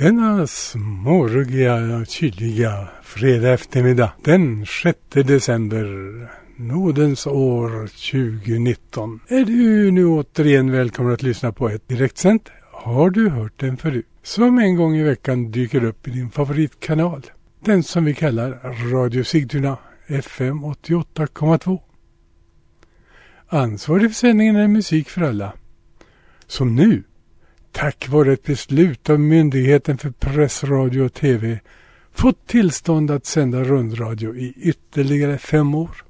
Denna småruggiga, kyliga fredag eftermiddag den 6 december nådens år 2019 är du nu återigen välkommen att lyssna på ett direktsänt Har du hört den förut? Som en gång i veckan dyker upp i din favoritkanal. Den som vi kallar Radio Sigtuna FM 88,2. Ansvarig för sändningen är Musik för alla. Som nu tack vare ett beslut av Myndigheten för press, radio och tv fått tillstånd att sända rundradio i ytterligare fem år.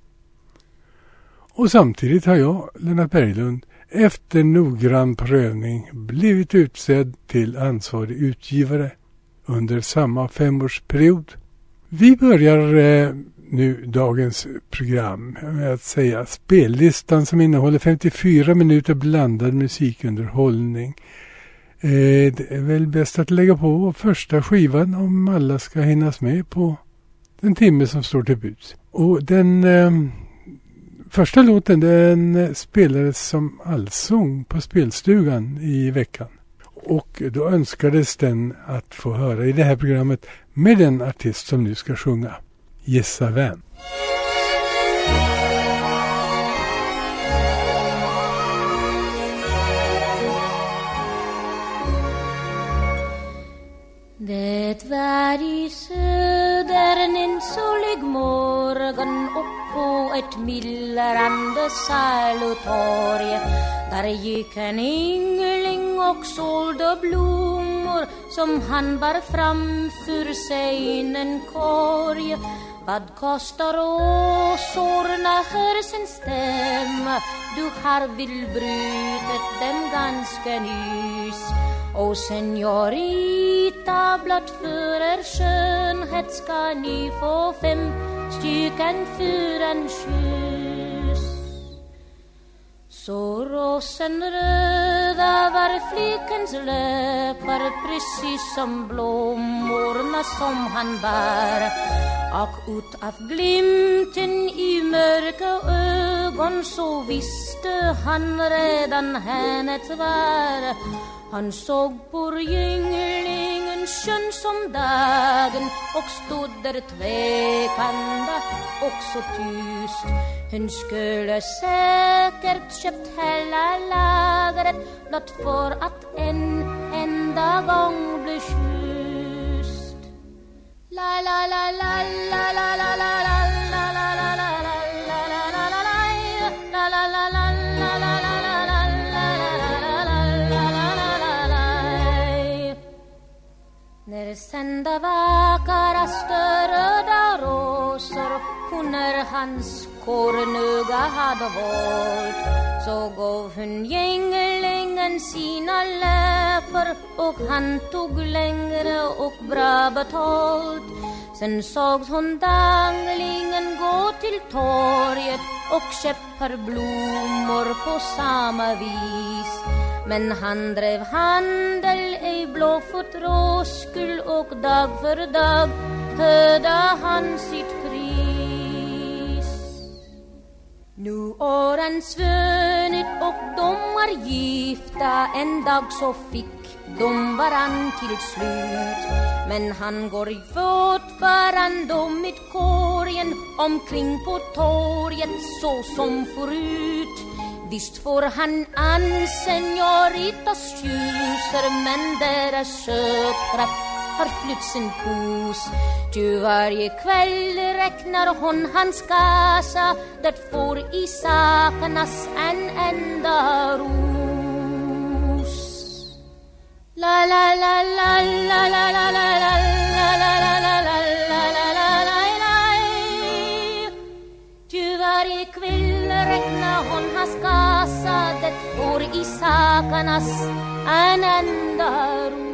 Och samtidigt har jag, Lennart Berglund, efter noggrann prövning blivit utsedd till ansvarig utgivare under samma femårsperiod. Vi börjar eh, nu dagens program med att säga spellistan som innehåller 54 minuter blandad musikunderhållning Eh, det är väl bäst att lägga på första skivan om alla ska hinnas med på den timme som står till buds. Och den eh, första låten den spelades som allsång på spelstugan i veckan. Och då önskades den att få höra i det här programmet med den artist som nu ska sjunga. Gissa vem? Det var i södern en solig morgon upp på ett myllrande salutorg Där gick en yngling och sålde blommor som han bar framför sig i en korg vad kostar åsorna, hör sin stämma. Du har väl brutit dem ganska nyss och senorita, blott för er skönhet ska ni få fem stycken för en kyss. Så rosenröda var flickens läppar precis som blommorna som han bär och ut av glimten i mörka ögon så visste han redan hennes var han såg på ynglingen skön som dagen och stod där tvekande och så tyst. Hon skulle säkert köpt hela lagret blott för att en enda gång bli kysst. La la la la la la la la sända vackra störda rosor hon är hans kornuga hade valt Så gav hon gänglingen sina läppar Och han tog längre och bra betalt Sen sågs hon danglingen gå till torget och köpa blommor på samma vis men han drev handel i blåfot råskull och dag för dag. Höjde han sitt pris. Nu åren svunnit och de var gifta. En dag så fick de varann till slut. Men han går i fortfarande mitt korgen. Omkring på torget så som förut. Visst får han an senoritas tjuser men deras köpkraft har flytt sin kos Ty varje kväll räknar hon hans kassa Det får i saknas en enda ros La la la la la la la la la la la la la la la la la Ty varje kväll räknar hon hans kassa Det i sakernas en enda ro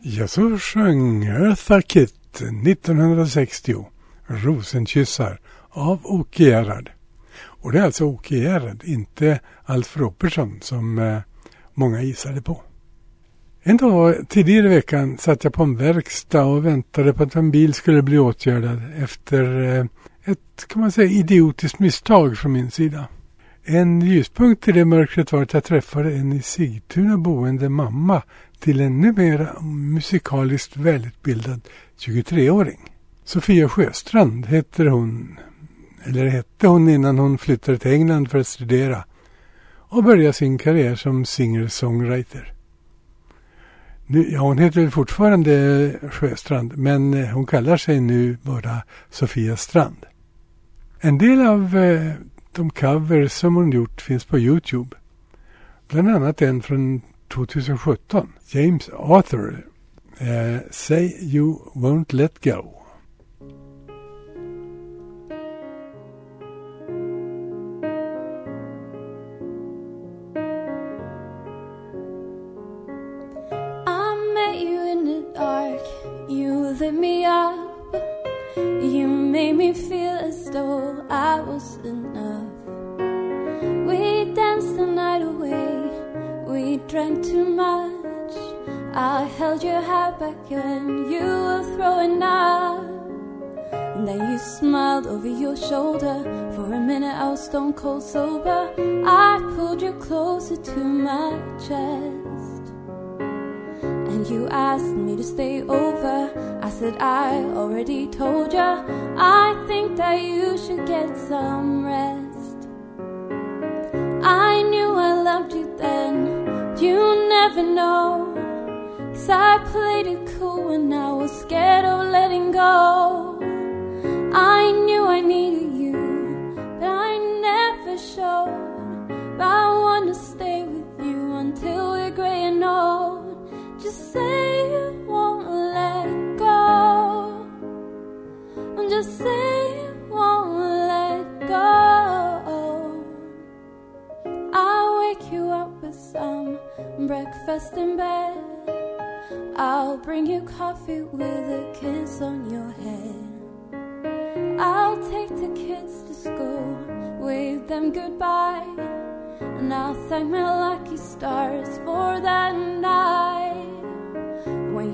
Ja, så sjöng Eartha Kitt 1960 Rosenkyssar av Åke Gerhard. Och det är alltså Åke Gerhard, inte Alf Robertson som eh, många gissade på. En dag tidigare i veckan satt jag på en verkstad och väntade på att en bil skulle bli åtgärdad efter eh, ett, kan man säga, idiotiskt misstag från min sida. En ljuspunkt i det mörkret var att jag träffade en i Sigtuna boende mamma till en numera musikaliskt välutbildad 23-åring. Sofia Sjöstrand heter hon, eller hette hon innan hon flyttade till England för att studera och började sin karriär som singer-songwriter. Nu, ja, hon heter väl fortfarande Sjöstrand men eh, hon kallar sig nu bara Sofia Strand. En del av eh, de covers som hon gjort finns på Youtube. Bland annat en från 2017. James Arthur. eh, Say You Won't Let Go.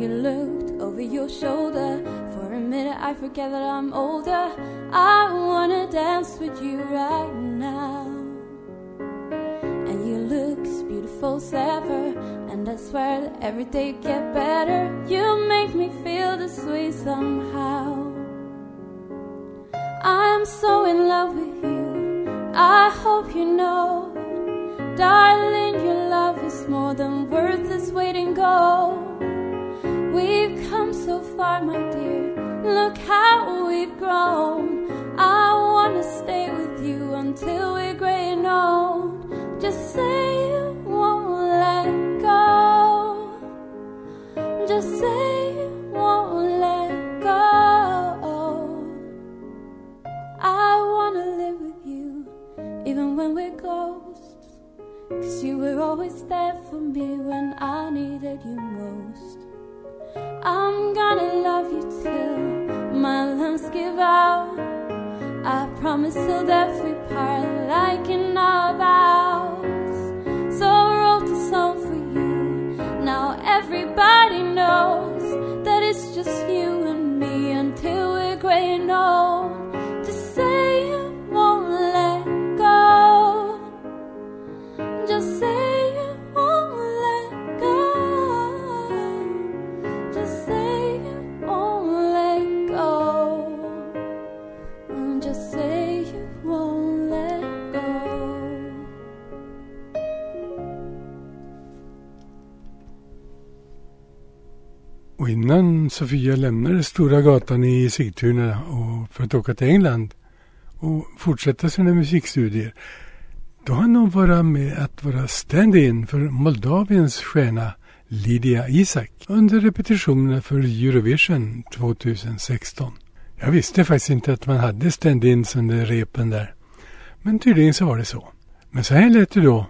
You looked over your shoulder, for a minute I forget that I'm older. I wanna dance with you right now. Looks beautiful as ever. And I swear that every day you get better. You make me feel this way somehow. I'm so in love with you. I hope you know. Darling, your love is more than worth weight in gold We've come so far, my dear Look how we've grown I wanna stay with you until we're gray and old just say you won't let go. Just say you won't let go. I wanna live with you, even when we're ghosts. Cause you were always there for me when I needed you most. I'm gonna love you till my lungs give out. I promise death we part like in our innan Sofia lämnade Stora gatan i Sigtuna och för att åka till England och fortsätta sina musikstudier då hann hon vara med att vara stand-in för Moldaviens stjärna Lydia Isak under repetitionerna för Eurovision 2016. Jag visste faktiskt inte att man hade stand-ins under repen där. Men tydligen så var det så. Men så här lät det då.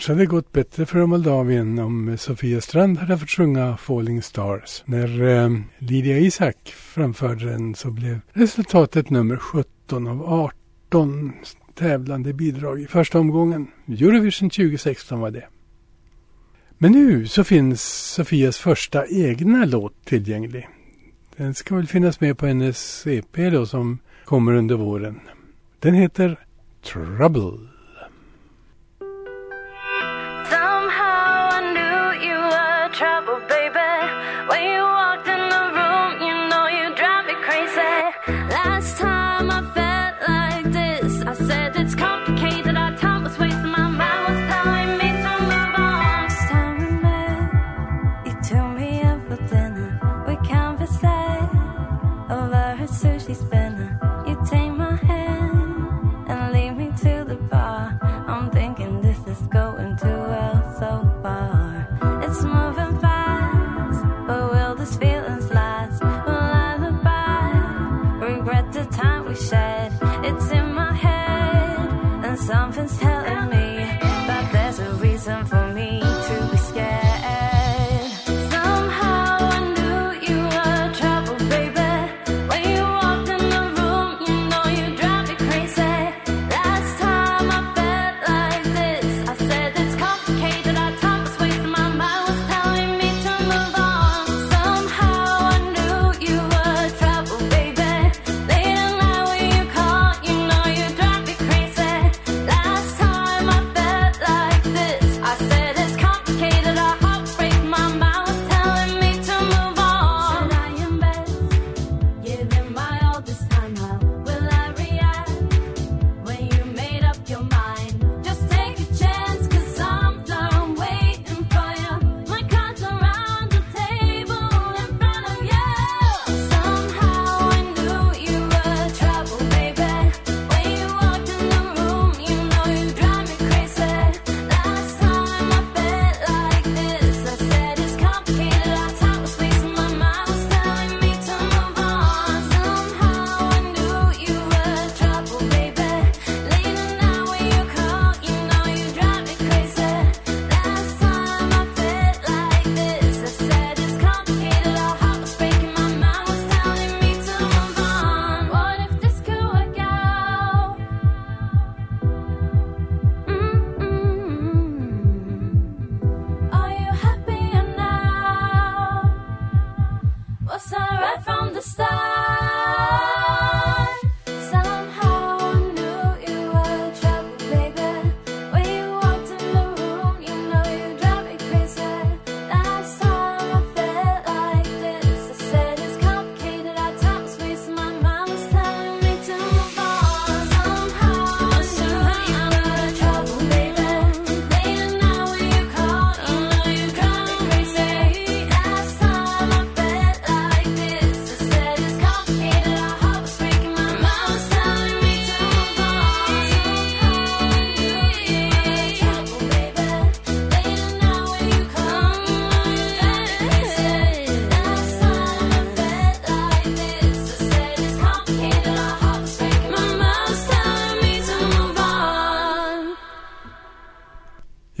Kanske hade det gått bättre för Moldavien om Sofia Strand hade fått sjunga Falling Stars. När eh, Lydia Isak framförde den så blev resultatet nummer 17 av 18 tävlande bidrag i första omgången. Eurovision 2016 var det. Men nu så finns Sofias första egna låt tillgänglig. Den ska väl finnas med på hennes EP då som kommer under våren. Den heter Trouble.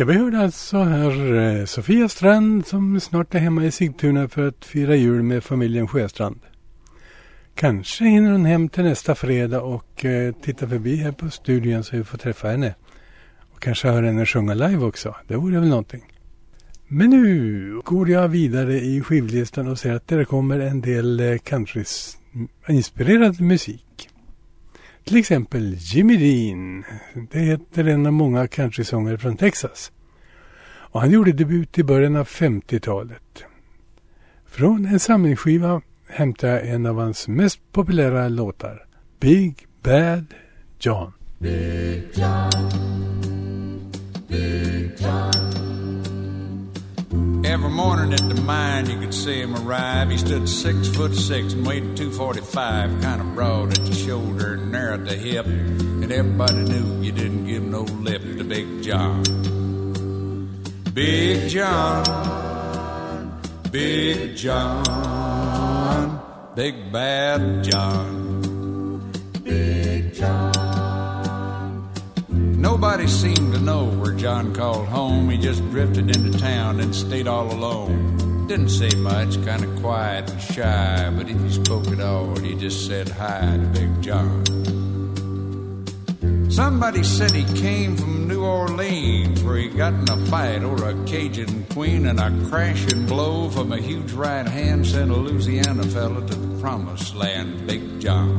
Ja, vi hörde alltså här eh, Sofia Strand som snart är hemma i Sigtuna för att fira jul med familjen Sjöstrand. Kanske hinner hon hem till nästa fredag och eh, titta förbi här på studion så vi får träffa henne. Och kanske höra henne sjunga live också. Det vore väl någonting. Men nu går jag vidare i skivlistan och ser att det kommer en del eh, country-inspirerad musik. Till exempel Jimmy Dean. Det heter en av många countrysångare från Texas. Och han gjorde debut i början av 50-talet. Från en samlingsskiva hämtar jag en av hans mest populära låtar. Big Bad John. Big John. Big Every morning at the mine, you could see him arrive. He stood six foot six and weighed 245, kind of broad at the shoulder and narrow at the hip. And everybody knew you didn't give no lip to Big John. Big John, Big John, Big Bad John. Big Nobody seemed to know where John called home. He just drifted into town and stayed all alone. Didn't say much, kind of quiet and shy, but if he spoke at all, he just said hi to Big John. Somebody said he came from New Orleans, where he got in a fight over a Cajun queen, and a crashing blow from a huge right hand sent a Louisiana fella to the promised land, Big John.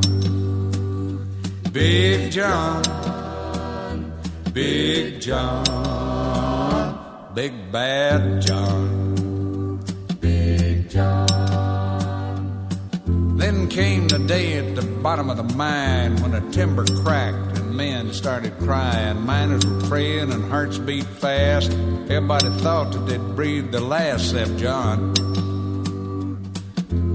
Big John, Big John, Big Bad John, Big John. Then came the day at the bottom of the mine when a timber cracked and men started crying. Miners were praying and hearts beat fast. Everybody thought that they'd breathed the last except John.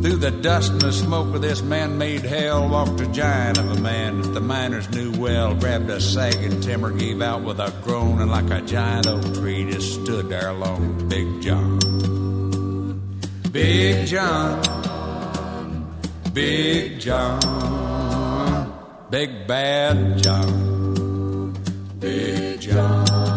Through the dust and the smoke of this man-made hell walked a giant of a man that the miners knew well. Grabbed a sagging timber, gave out with a groan, and like a giant oak tree just stood there alone. Big John. Big John. Big John. Big Bad John. Big John.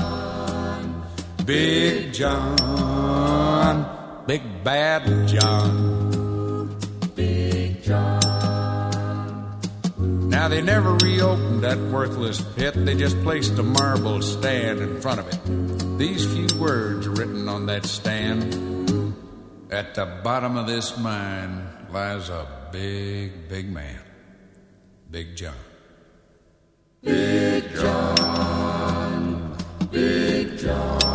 Big John, Big Bad John, Big John. Now they never reopened that worthless pit, they just placed a marble stand in front of it. These few words written on that stand. At the bottom of this mine lies a big, big man, Big John. Big John, Big John.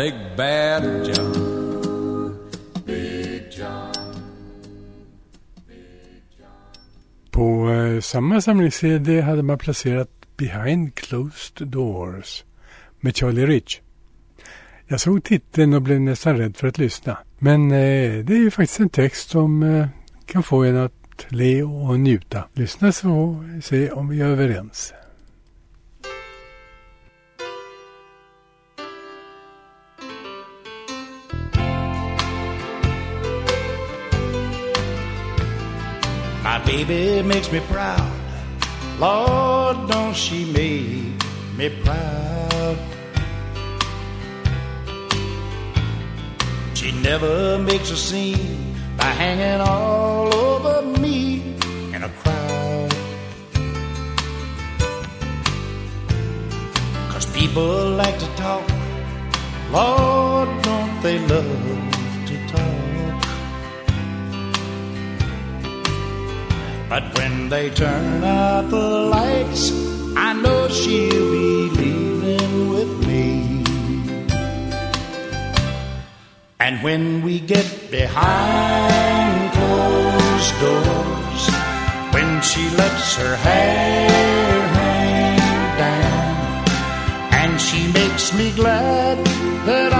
Big Bad John. Big John. På eh, samma samlings-CD hade man placerat Behind Closed Doors med Charlie Rich. Jag såg titeln och blev nästan rädd för att lyssna. Men eh, det är ju faktiskt en text som eh, kan få en att le och njuta. Lyssna så se om vi är överens. Baby makes me proud. Lord, don't she make me proud? She never makes a scene by hanging all over me in a crowd. Cause people like to talk. Lord, don't they love But when they turn out the lights, I know she'll be leaving with me. And when we get behind closed doors, when she lets her hair hang down, and she makes me glad that I'm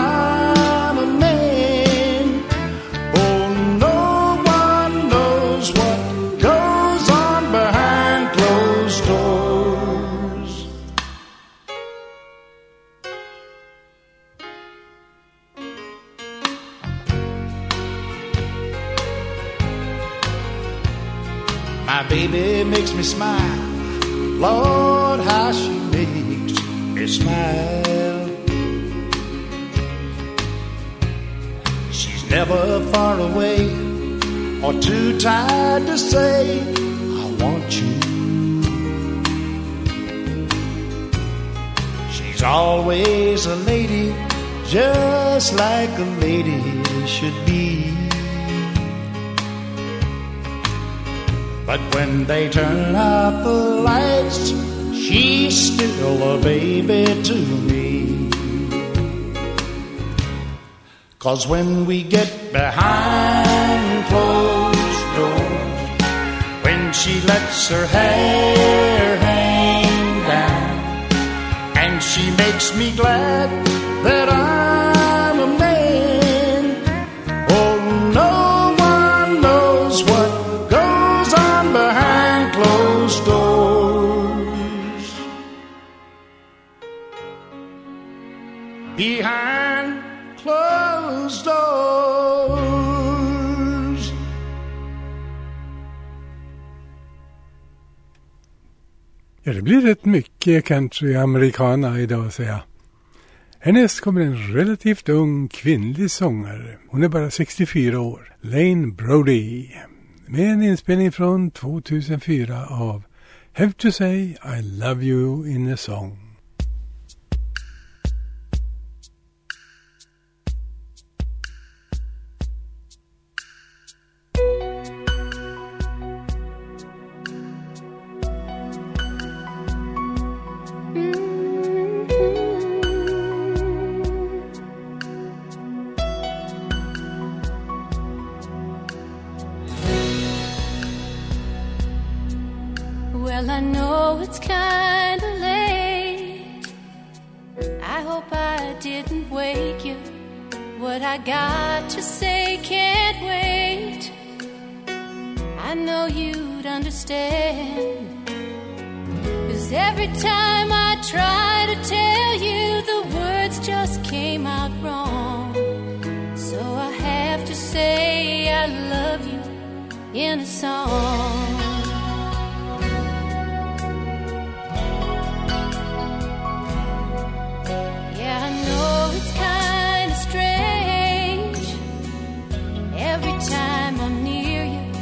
far away or too tired to say, I want you. She's always a lady, just like a lady should be. But when they turn out the lights, she's still a baby to me. Cause when we get behind closed doors, when she lets her hair hang down, and She makes me glad Ja, det blir rätt mycket country-americana idag säger jag. Härnäst kommer en relativt ung kvinnlig sångare. Hon är bara 64 år. Lane Brody. Med en inspelning från 2004 av Have to say I love you in a song. Didn't wake you. What I got to say can't wait. I know you'd understand. Cause every time I try to tell you, the words just came out wrong. So I have to say I love you in a song. Time I'm near you,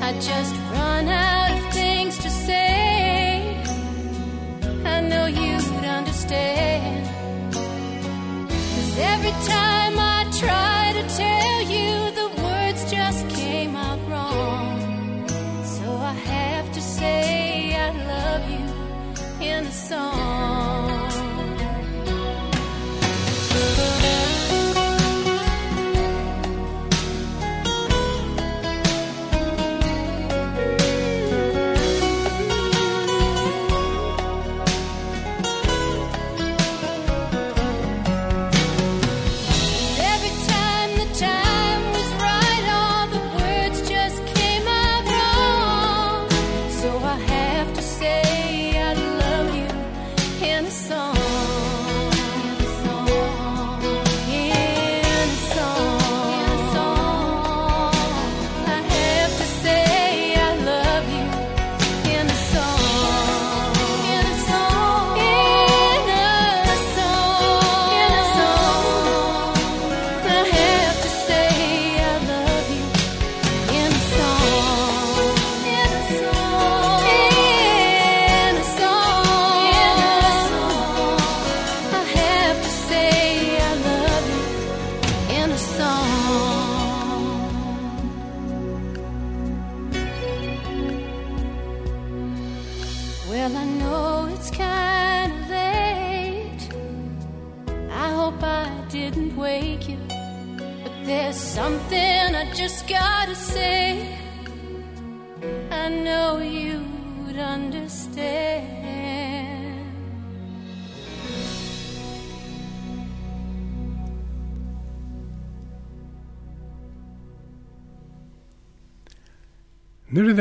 I just run out of things to say. I know you'd understand. Cause every time I try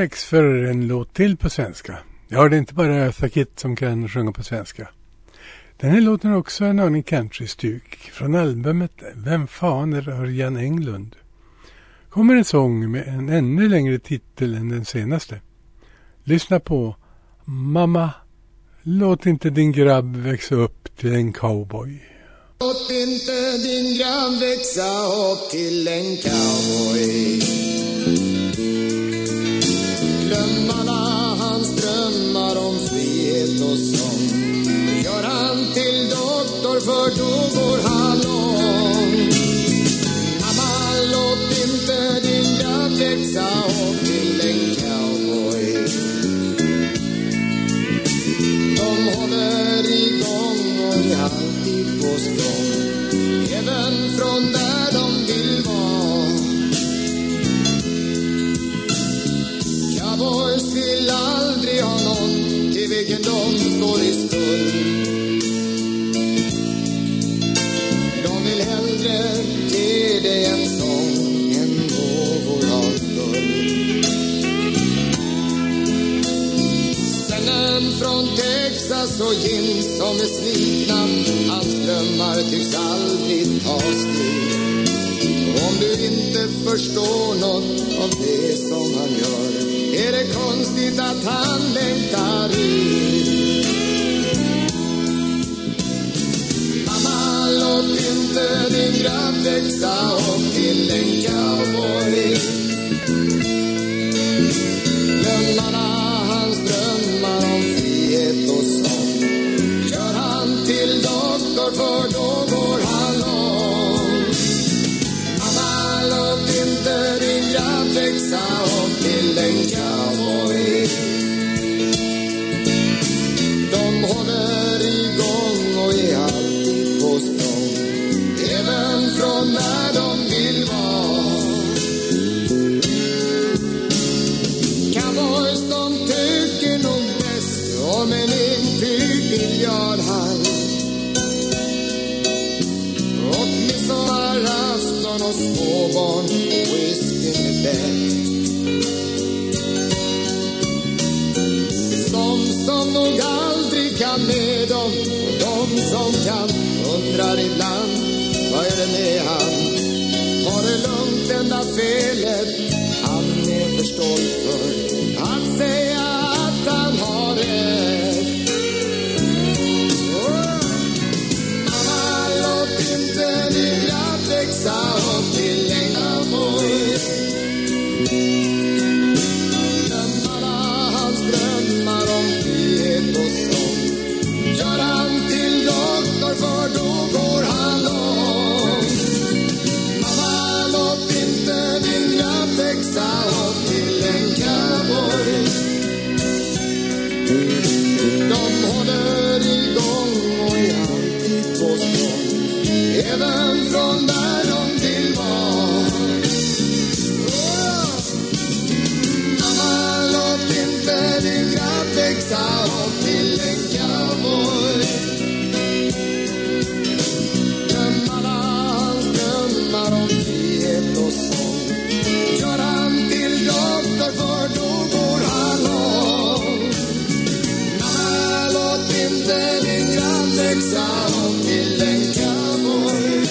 Dags för en låt till på svenska. Ja, det är inte bara Eartha Kitt som kan sjunga på svenska. Den här låten är också en aning countrystuk från albumet Vem fan är Örjan Englund? Kommer en sång med en ännu längre titel än den senaste. Lyssna på Mamma, låt inte din grabb växa upp till en cowboy. Låt inte din grabb växa upp till en cowboy frihet och sång Gör han till doktor för då går han lång Mamma, låt inte din grabb växa upp till en cowboy. De håller igång och är alltid på språng egendom står i skuld. De vill hellre ge dig en sång än gåvor av guld. Spännan från Texas och jeans som är slitna, hans drömmar tycks aldrig ta slut. Om du inte förstår något av det som han gör är det konstigt att han längtar ut inte din grabb växa upp till en cowboy. Glömmarna, hans drömmar om frihet och sång. Gör han till doktor för då går han lång Mamma, låt inte din grabb växa upp till en cowboy. Växa om till en cowboy.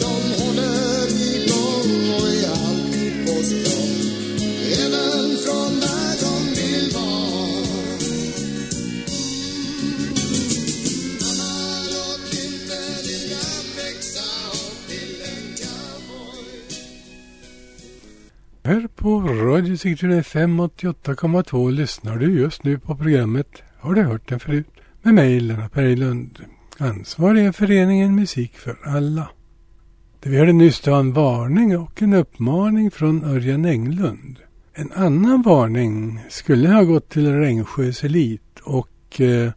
De håller igång och är alltid på språng. Även från där de vill vara. Mamma, låt inte din växa om till en cowboy. Här på Radio Sigtuna 588,2 lyssnar du just nu på programmet har du hört den förut? Med mig Lennart Berglund, ansvarig är föreningen Musik för alla. Det vi hörde nyss var en varning och en uppmaning från Örjan Englund. En annan varning skulle ha gått till Rengsjös Elit och eh,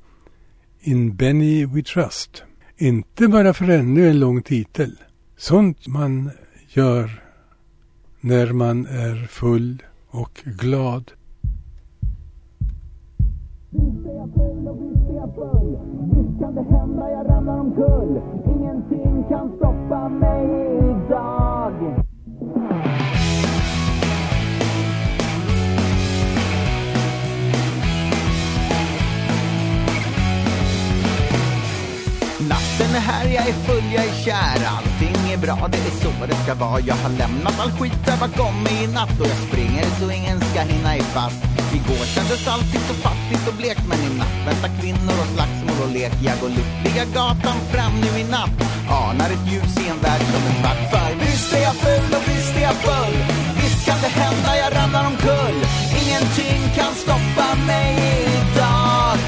In Benny We Trust. Inte bara för ännu en lång titel. Sånt man gör när man är full och glad. Visst är jag ful och visst är jag full. Visst kan det hända jag ramlar omkull. Ingenting kan stoppa mig idag. Natten är här, jag är full, jag är kär. Allting är bra, det är så det ska vara. Jag har lämnat all skit där bakom mig i natt Och jag springer så ingen ska hinna ifatt Igår kändes allting så fattigt och blekt Men i natt väntar kvinnor och slagsmål och lek. Jag går lyckliga gatan fram nu i natt. Anar ett ljus i en värld som är svart För visst är jag full och visst är jag full. Visst kan det hända, jag ramlar omkull. Ingenting kan stoppa mig idag.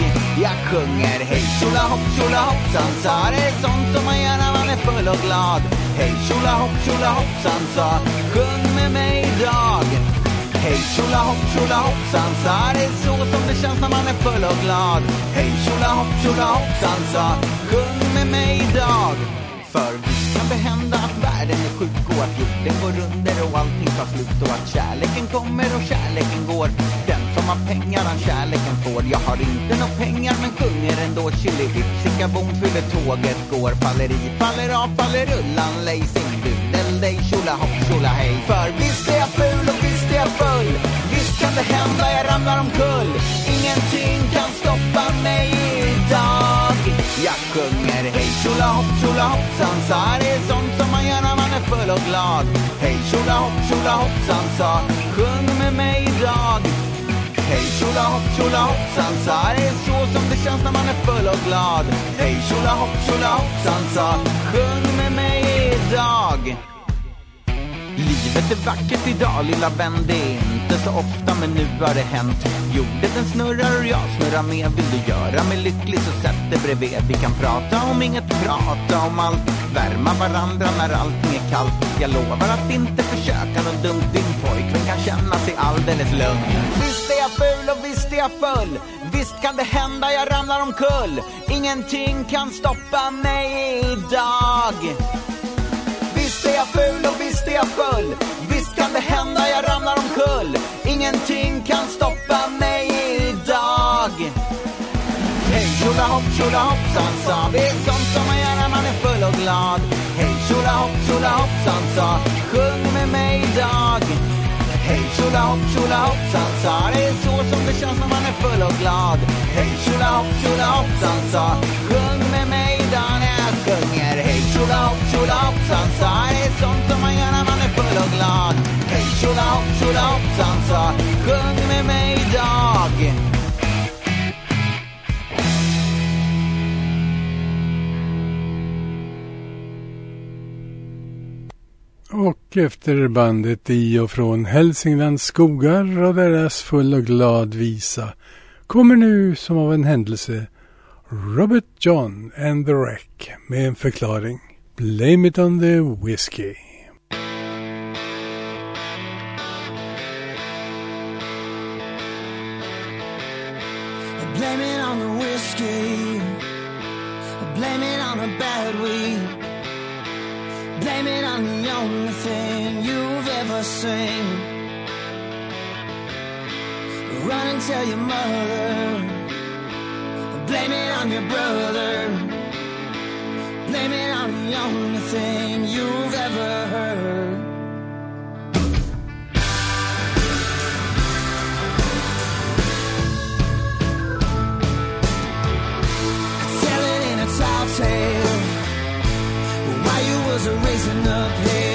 Jag sjunger hej tjolahopp tjolahoppsan sa. Det är sånt som man gör när man är full och glad. Hej tjolahopp tjolahoppsan sa. Sjung med mig tjolahopp tjolahoppsan sa. Det är så som det känns när man är full och glad. Hej tjolahopp tjolahoppsan sa. Sjung med mig idag. För visst kan det hända att världen är sjuk och att jorden går under och allting tar slut och att kärleken kommer och kärleken går. Den som har pengar han kärleken får. Jag har inte några pengar men sjunger ändå. Chili-vipp, sicka-bom, fyller tåget går. Faller i, faller av, faller rullan, lej Sing dudel-dej, tjolahopp, tjolahej För visst är jag ful och visst är jag full inte kan det hända jag ramlar omkull. Ingenting kan stoppa mig idag. Jag sjunger hej tjolahopp tjolahoppsan sa. Det är sånt som man gör när man är full och glad. Hej tjolahopp tjolahoppsan sa. Sjung med mig idag. Hej tjolahopp tjolahoppsan sa. Det är så som det känns när man är full och glad. Hej tjolahopp tjolahoppsan sa. Sjung med mig idag. Livet är vackert idag lilla vän, det är inte så ofta men nu har det hänt. Jorden den snurrar och jag snurrar med. Vill du göra mig lycklig så sätt dig bredvid. Vi kan prata om inget, prata om allt. Värma varandra när allting är kallt. Jag lovar att inte försöka något dumt. Din pojkvän kan känna sig alldeles lugn. Visst är jag ful och visst är jag full. Visst kan det hända jag ramlar omkull. Ingenting kan stoppa mig idag är jag ful och visst är jag full Visst kan det hända jag ramlar omkull. Ingenting kan stoppa mig idag. Hej tjolahopp tjolahoppsan sa. Det är sånt som man gör när man är full och glad. Hej tjolahopp tjolahoppsan sa. Sjung med mig idag. Hej tjolahopp tjolahoppsan sa. Det är så som det känns när man är full och glad. Hej tjolahopp tjolahoppsan sa. Sjung med mig tjolahopp han sa Sjung med mig idag Och efter bandet i och från Hälsinglands skogar och deras full och glad visa kommer nu som av en händelse Robert John and the Wreck med en förklaring. Blame it on the whiskey. Tell your mother. Blame it on your brother. Blame it on the only thing you've ever heard. Tell it in a tall tale. While you was raising up here,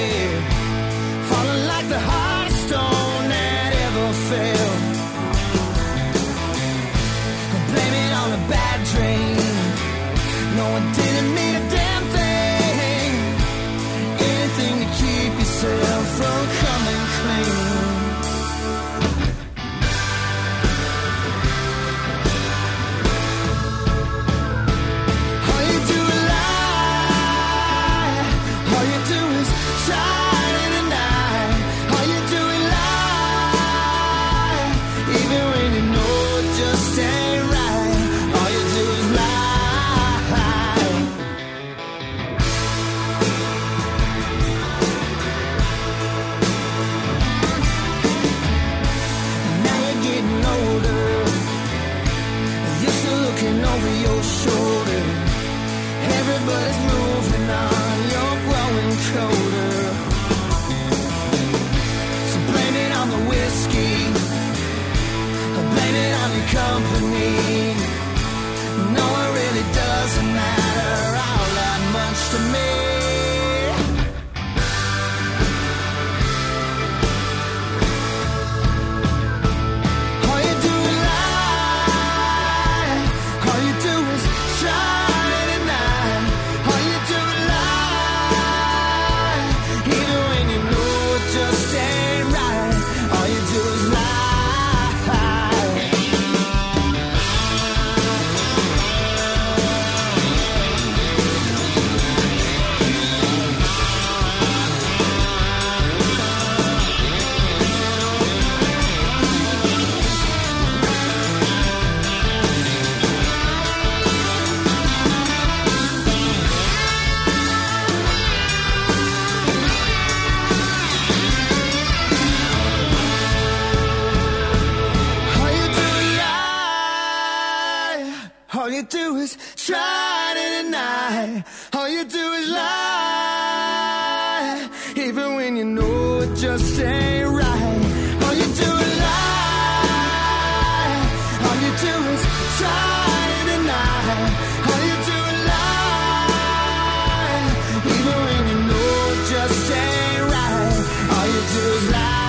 angels lie.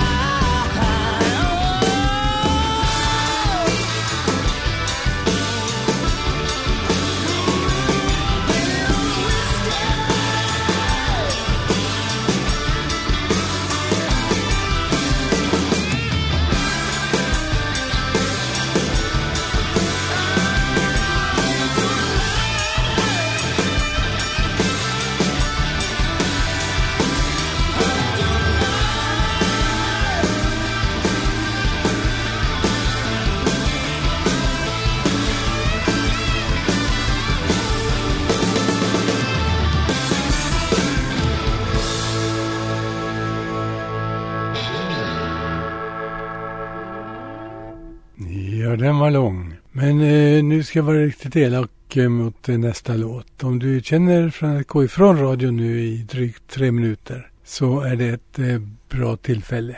Ska vara riktigt elak mot nästa låt. Om du känner från att gå ifrån radion nu i drygt tre minuter så är det ett eh, bra tillfälle.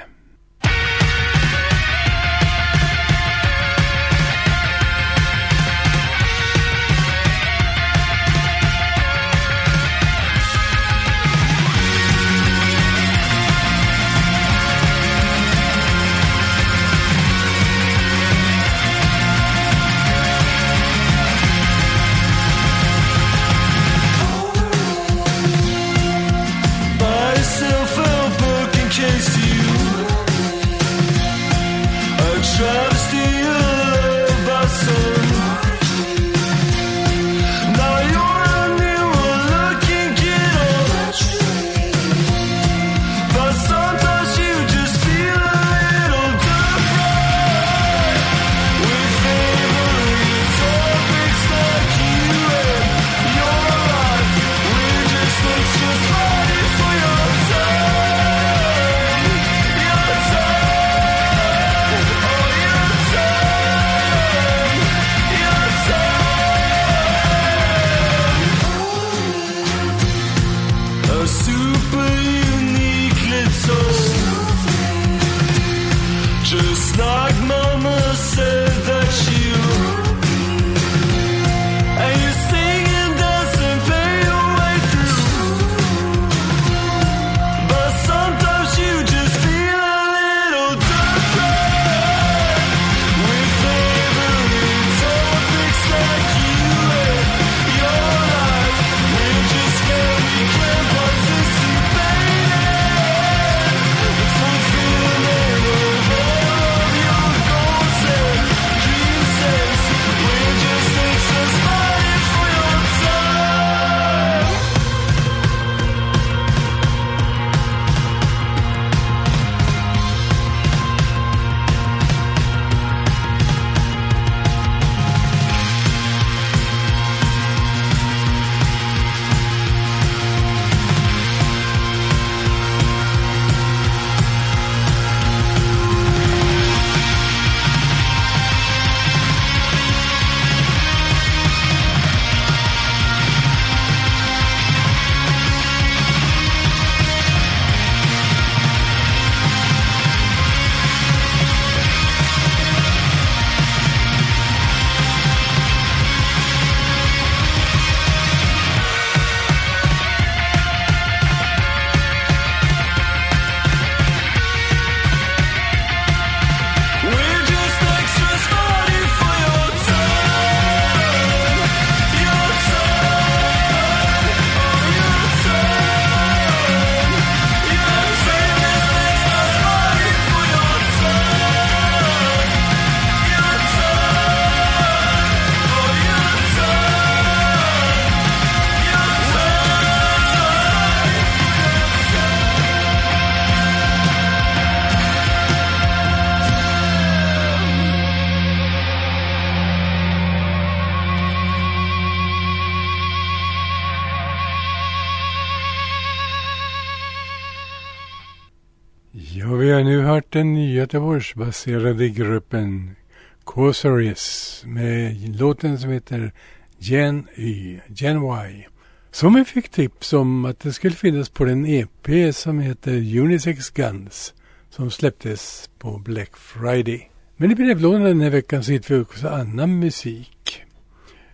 Den Göteborgsbaserade gruppen Corsaris med låten som heter Gen Y, Gen Y. Som vi fick tips om att det skulle finnas på den EP som heter Unisex Guns som släpptes på Black Friday. Men i brevlådan den här veckan så hittar vi också annan musik.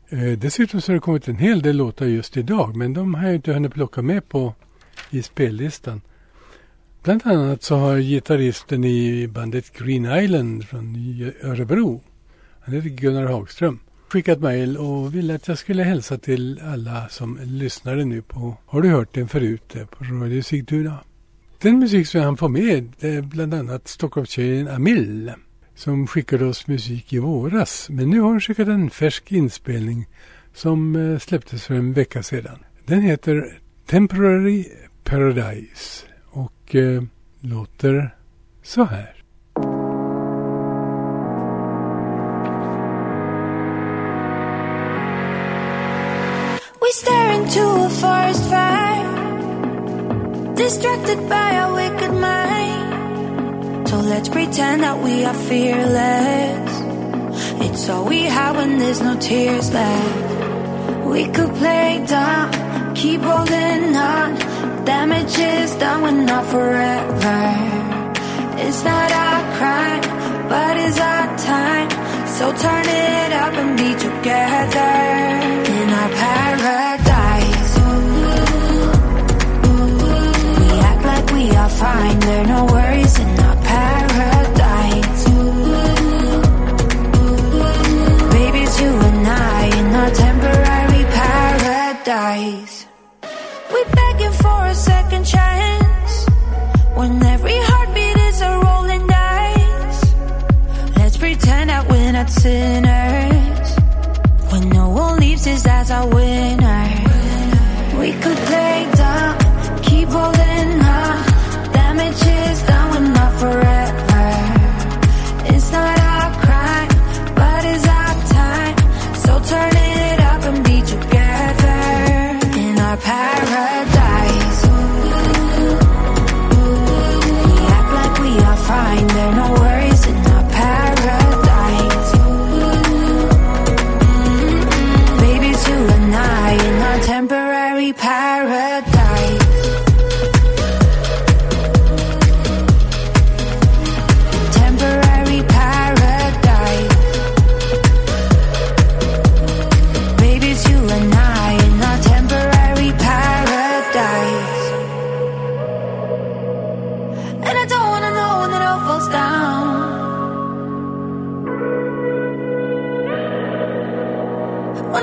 Eh, dessutom så har det kommit en hel del låtar just idag men de har jag inte hunnit plocka med på i spellistan. Bland annat så har gitarristen i bandet Green Island från Örebro, han heter Gunnar Hagström, skickat mejl och ville att jag skulle hälsa till alla som lyssnade nu på Har du hört den förut på Radio Sigtuna. Den musik som han får med är bland annat Stockholmstjejen Amil som skickade oss musik i våras. Men nu har hon skickat en färsk inspelning som eh, släpptes för en vecka sedan. Den heter Temporary Paradise och eh, låter så här. We stare into a forest fire, distracted by our wicked mind. So let's pretend that we are fearless. It's all we have when there's no tears left. We could play dumb, keep holding on. Damage is done, we're not forever. It's not our crime, but it's our time. So turn it up and be together in our paradise. We act like we are fine, there are no worries in our paradise. Baby, it's you and I in our temporary paradise. Pretend that we're not sinners. When no one leaves us as our winner.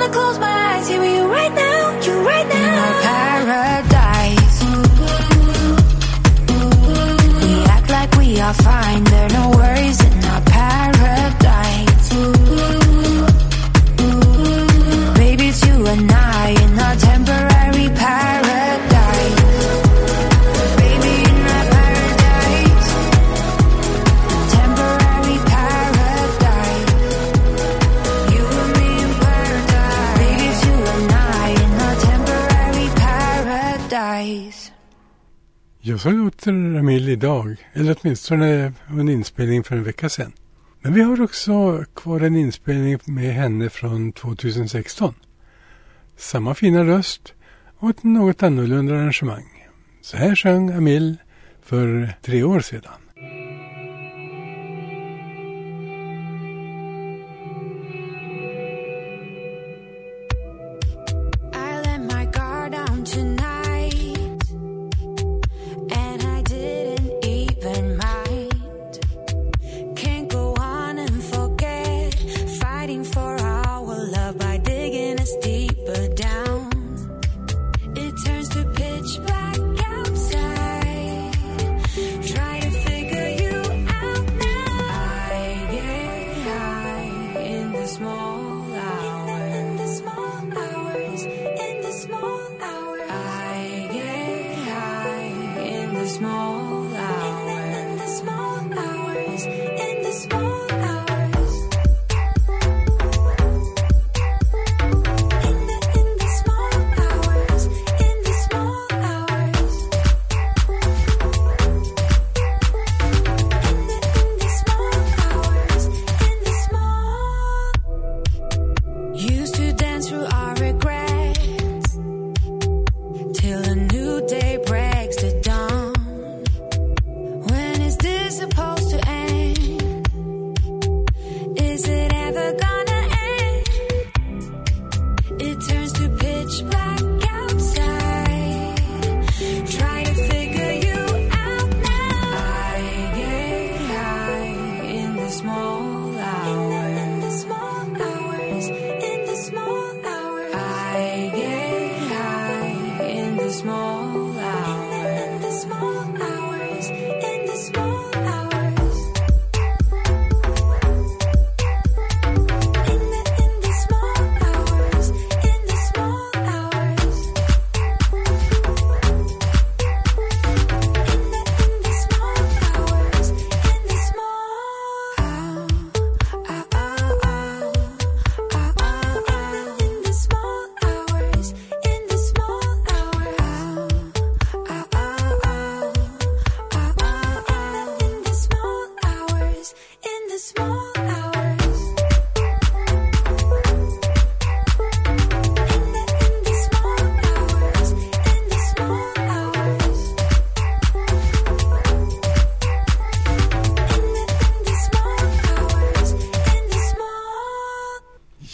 I close my eyes, here you right now, you right now. In our paradise. We act like we are fine, there no så låter Ramil idag. Eller åtminstone en inspelning för en vecka sedan. Men vi har också kvar en inspelning med henne från 2016. Samma fina röst och ett något annorlunda arrangemang. Så här sjöng Amil för tre år sedan.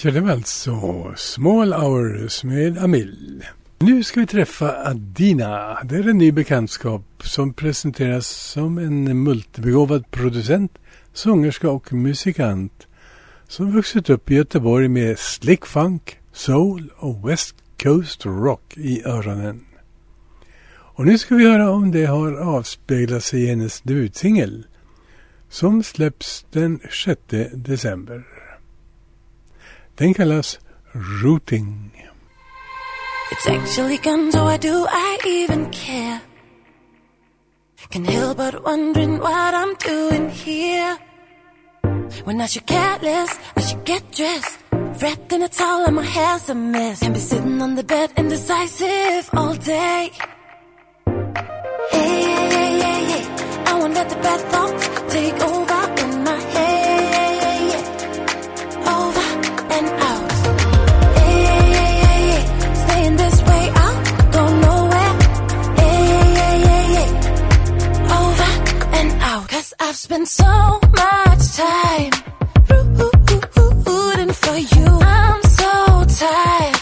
Ja, det var alltså Small Hours med Amil. Nu ska vi träffa Adina. Det är en ny bekantskap som presenteras som en multibegåvad producent, sångerska och musikant som vuxit upp i Göteborg med slick funk, soul och West Coast rock i öronen. Och nu ska vi höra om det har avspeglat sig i hennes debutsingel som släpps den 6 december. Den kallas Routing. It's actually gone, so why do I even care? Can't help but wondering what I'm doing here. When I should get less, I should get dressed. Wrapped in a towel and my hair's a mess. And be sitting on the bed indecisive all day. Hey, hey, hey, hey, hey. I won't let the bad thoughts take over in my head. Cause I've spent so much time rooting for you. I'm so tired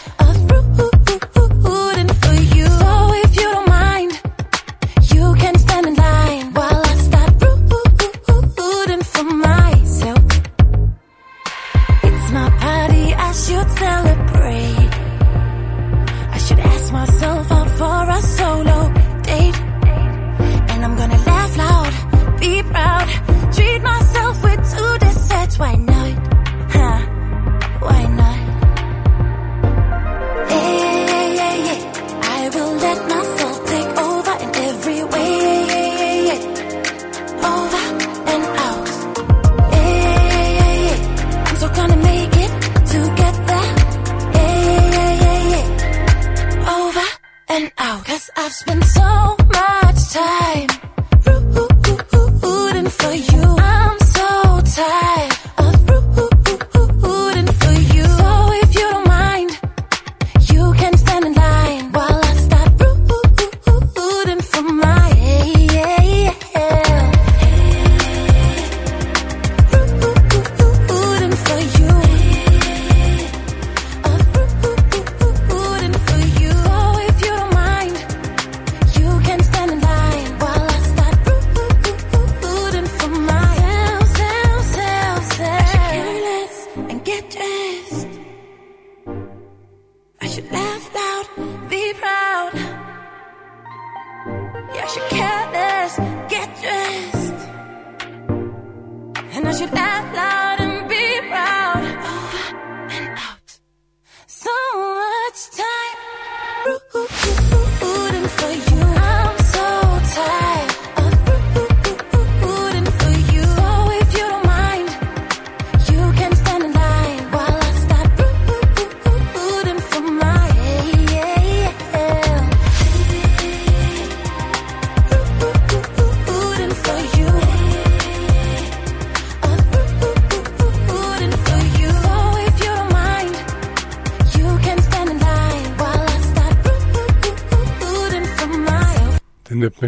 and out. Cause I've spent so much time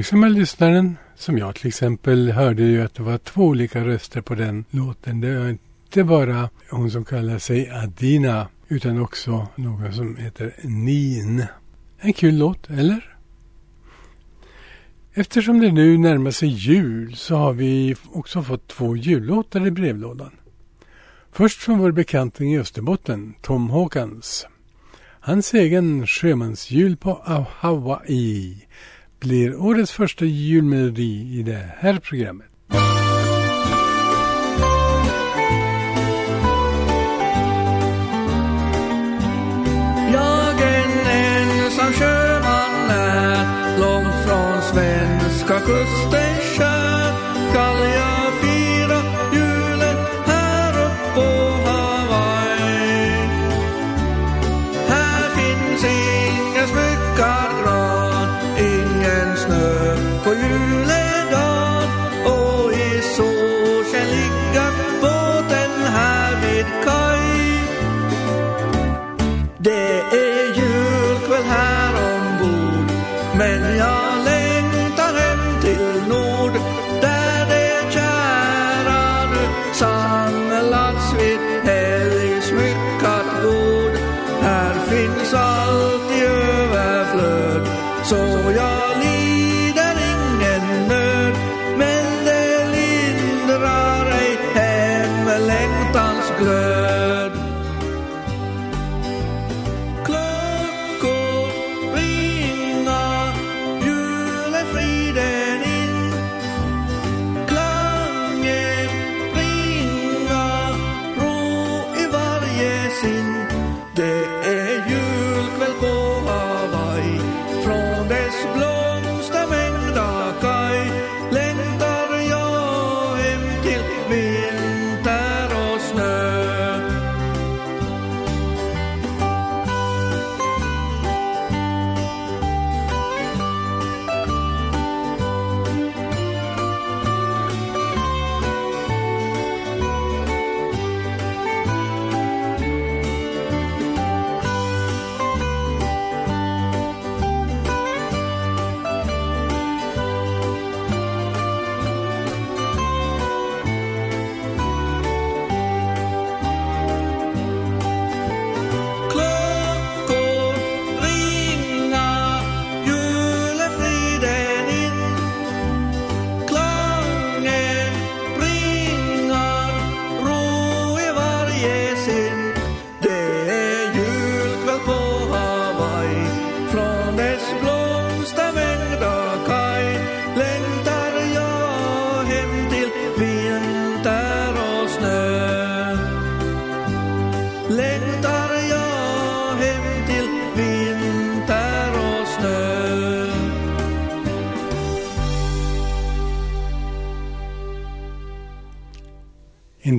uppmärksamma lyssnaren, som jag till exempel, hörde ju att det var två olika röster på den låten. Det var inte bara hon som kallar sig Adina, utan också någon som heter Nin. En kul låt, eller? Eftersom det nu närmar sig jul så har vi också fått två jullåtar i brevlådan. Först från vår bekanting i Österbotten, Tom Håkans. Hans egen sjömansjul på Hawaii blir årets första julmelodi i det här programmet.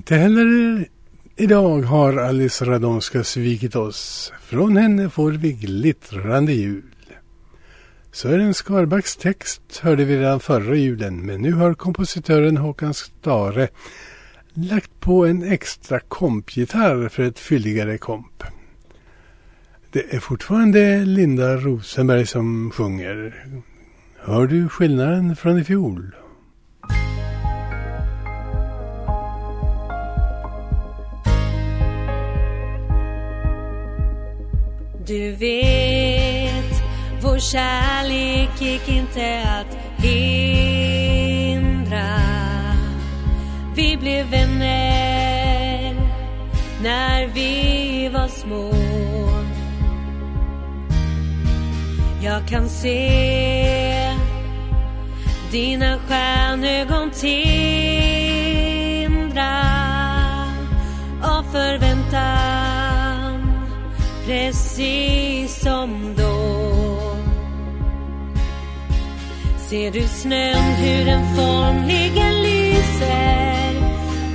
Inte heller idag har Alice Radonska svikit oss. Från henne får vi glittrande jul. Sören Skarbacks text hörde vi redan förra julen men nu har kompositören Håkan Stare lagt på en extra kompgitarr för ett fylligare komp. Det är fortfarande Linda Rosenberg som sjunger. Hör du skillnaden från i fjol? Du vet, vår kärlek gick inte att hindra. Vi blev vänner när vi var små. Jag kan se dina stjärnögon till precis som då. Ser du snön hur den formligen lyser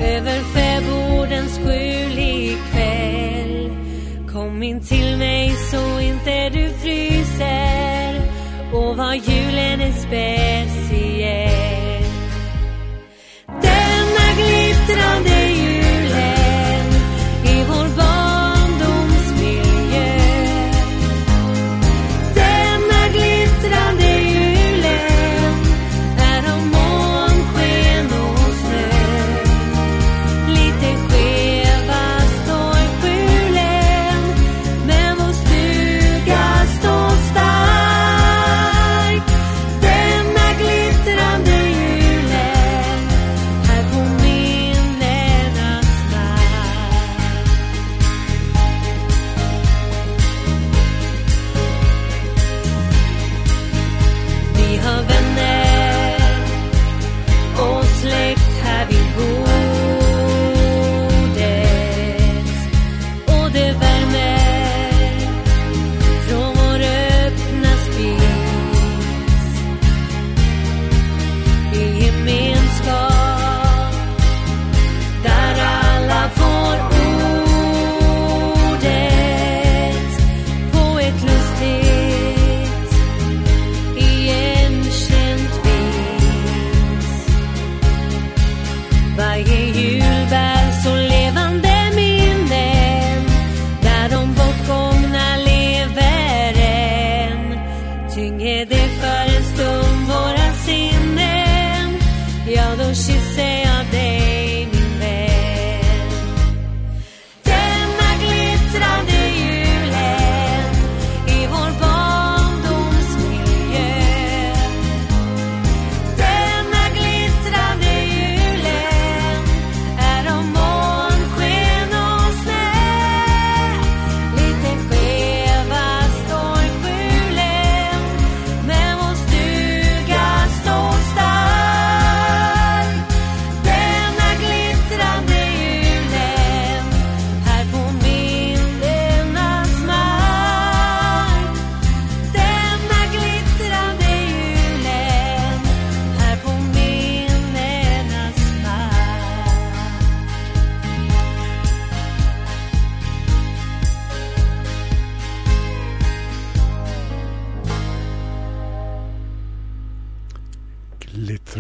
över fäbodens skjulig kväll? Kom in till mig så inte du fryser och vad julen är speciell. Denna glittrande jul Tynger det för en stund våra sinnen. Ja, då kysser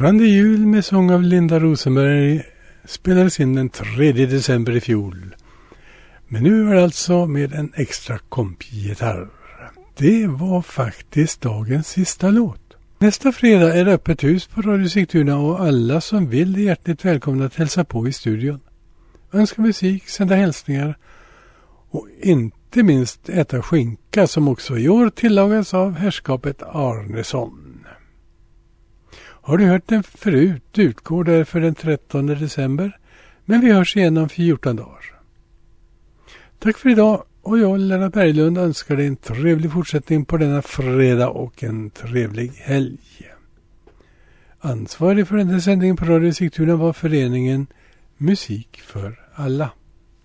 Glittrande jul med sång av Linda Rosenberg spelades in den 3 december i fjol. Men nu är det alltså med en extra kompgitarr. Det var faktiskt dagens sista låt. Nästa fredag är det öppet hus på Radio Sigtuna och alla som vill är hjärtligt välkomna att hälsa på i studion. Önska musik, sända hälsningar och inte minst äta skinka som också i år tillagas av herrskapet Arnesson. Har du hört den förut utgår därför den 13 december men vi hörs igen om 14 dagar. Tack för idag och jag, Lennart Berglund, önskar dig en trevlig fortsättning på denna fredag och en trevlig helg. Ansvarig för den här sändningen på Radio Sigtuna var föreningen Musik för alla.